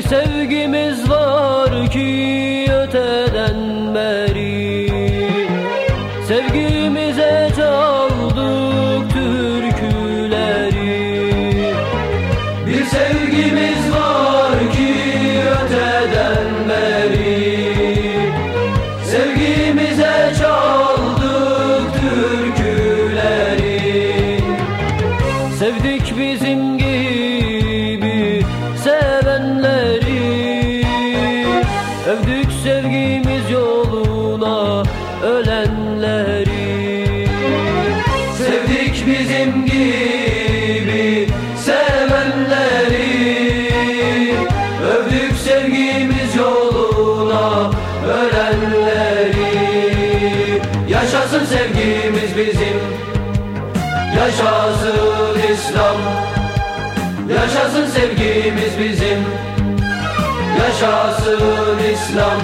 Bir sevgimiz var ki öteden beri. Sevgimize çaldık türküleri. Bir sevgimiz var Övdük sevgimiz yoluna ölenleri. Sevdik bizim gibi sevenleri. Övdük sevgimiz yoluna ölenleri. Yaşasın sevgimiz bizim. Yaşasın İslam. Yaşasın sevgimiz bizim Yaşasın İslam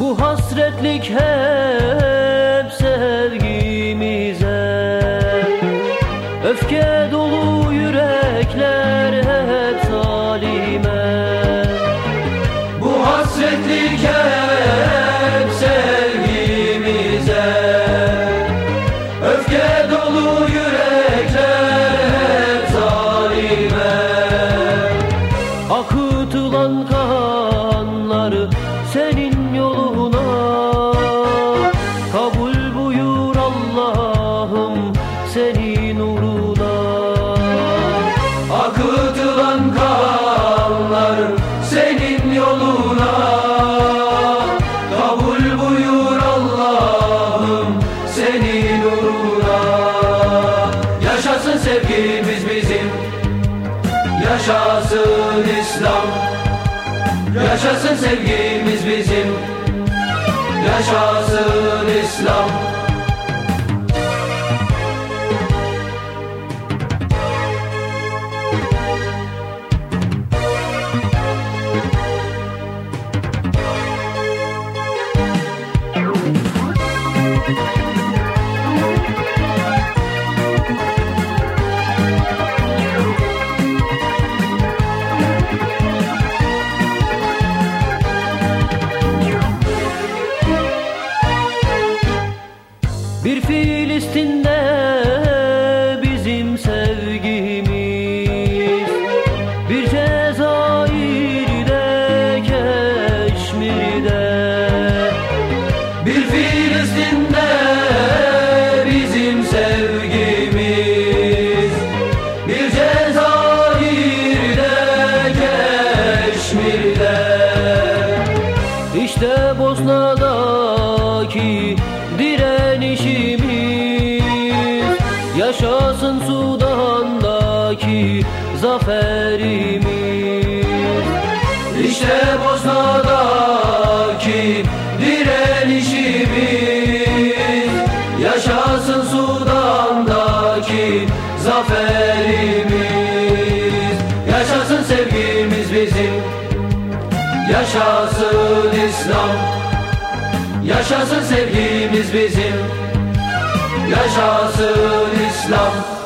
Bu hasretlik hep sevgimize. Öfke dolu yürekler hep zalime. Bu hasretlik hep sevgimize. Öfke dolu yürekler hep zalime. Akıtılan kanları senin uğruna. Akıtılan kanlar senin yoluna. Kabul buyur Allah'ım senin uğruna. Yaşasın sevgimiz bizim. Yaşasın İslam. Yaşasın sevgimiz bizim. Yaşasın İslam Filistin'de bizim sevgimiz. Bir Cezayir'de Keşmir'de. İşte Bosna'daki direnişimiz. Yaşasın Sudan'daki zaferimiz. İşte Bosna'daki Sudan'daki zaferimiz. Yaşasın sevgimiz bizim. Yaşasın İslam. Yaşasın sevgimiz bizim. Yaşasın İslam